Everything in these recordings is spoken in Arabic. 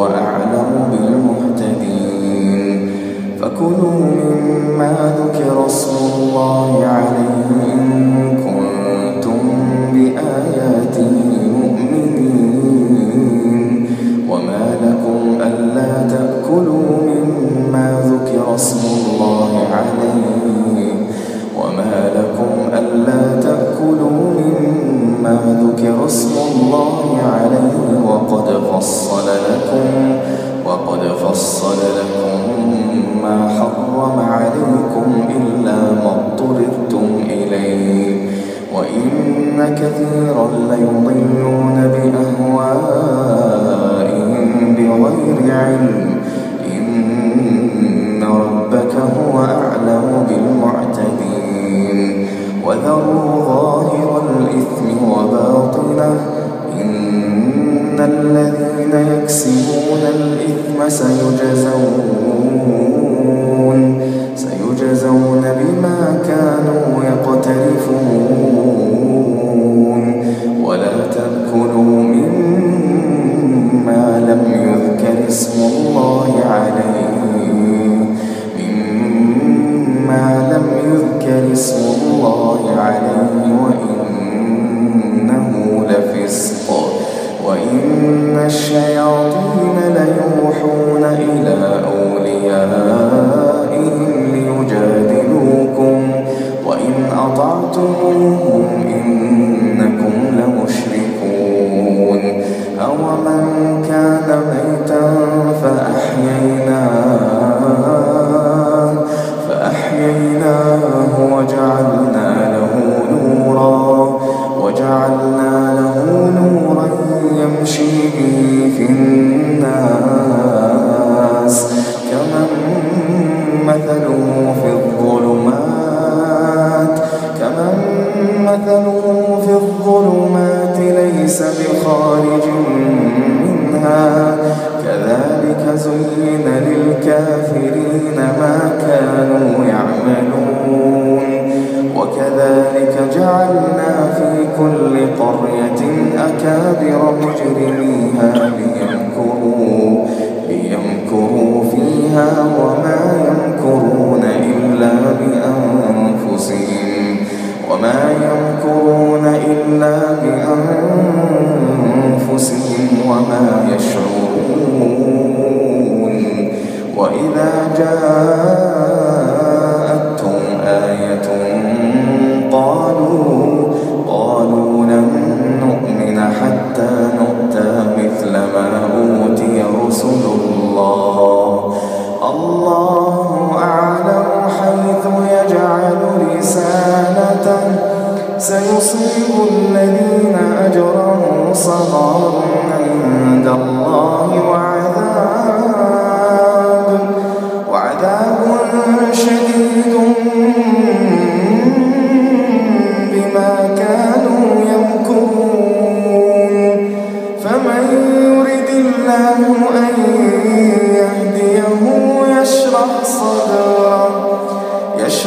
وهو أعلم بالمهتدين. فكلوا مما ذكر اسم الله عليه إن كنتم بآياته مؤمنين. وما لكم ألا تأكلوا مما ذكر اسم الله عليه. وما لكم ألا تأكلوا مما ذكر اسم الله عليه. وقد فصل لكم وقد فصل الإثم للكافرين ما كانوا يعملون. وكذلك جعلنا في كل قرية أكابر مجرميها ليمكروا وإذا جاءتهم آية قالوا قالوا لن نؤمن حتى نؤتى مثل ما أوتي رسل الله. الله أعلم حيث يجعل رسالته. سيصيب الذين أجرموا صغار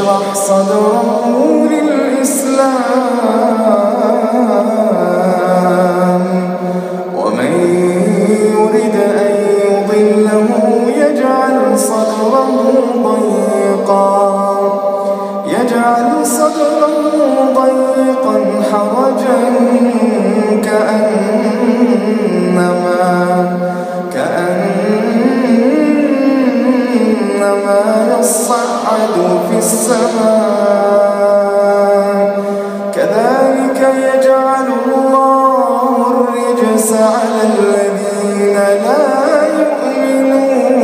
يشرح صدره للإسلام ومن يرد أن يضله يجعل صدره ضيقا. يجعل صدره ضيقا حرجا كأنما كأنما إنما يصعد في السماء. كذلك يجعل الله الرجس على الذين لا يؤمنون.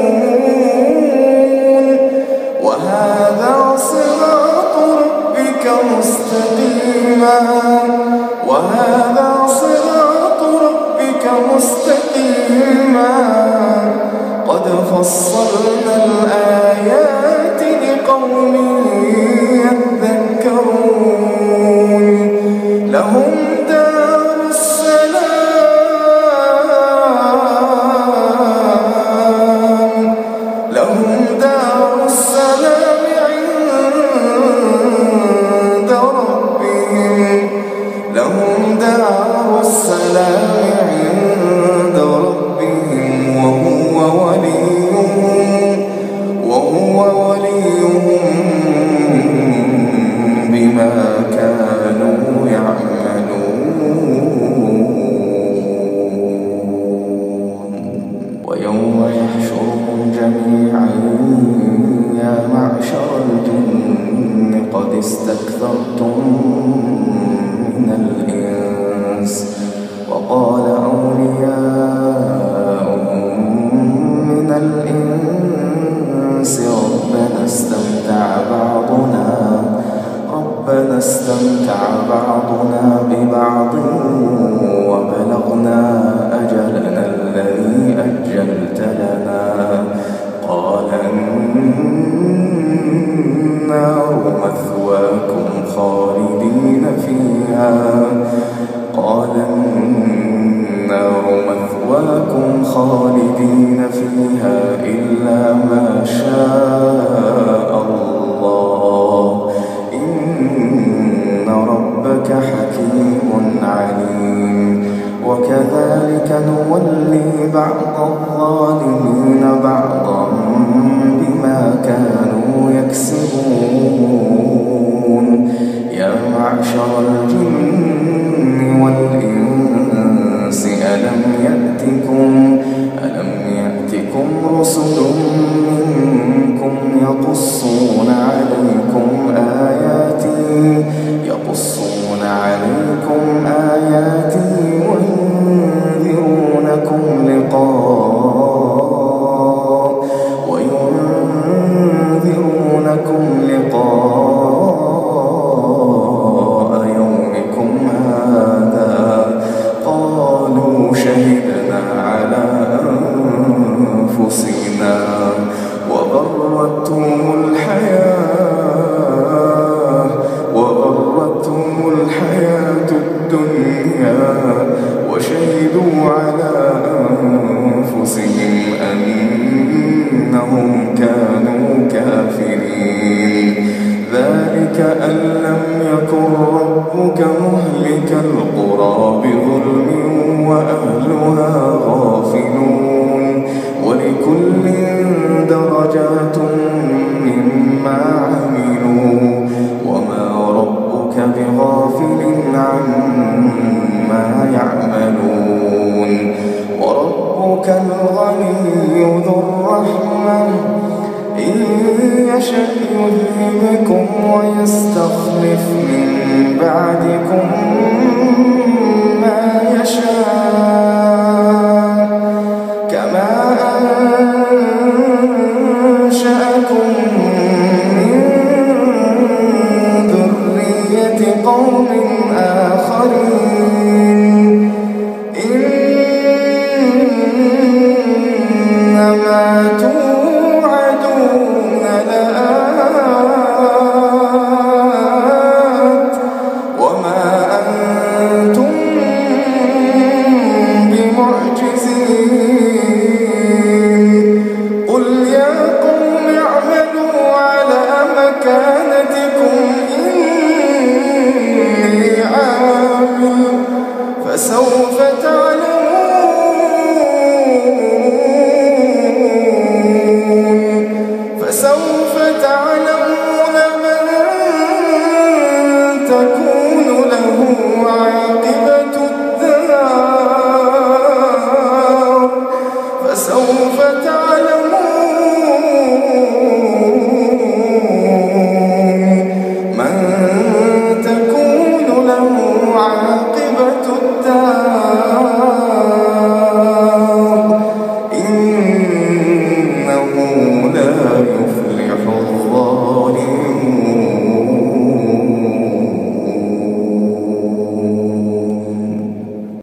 وهذا صراط ربك مستقيما. وكذلك نولي بعض الظالمين بعضا بما كانوا يكسبون. يا معشر كأن لم يكن ربك مهلك القرى بظلم وأهلها يشأ يذهبكم ويستخلف من بعدكم ما يشاء. كما أنشأكم من ذرية قوم آخرين.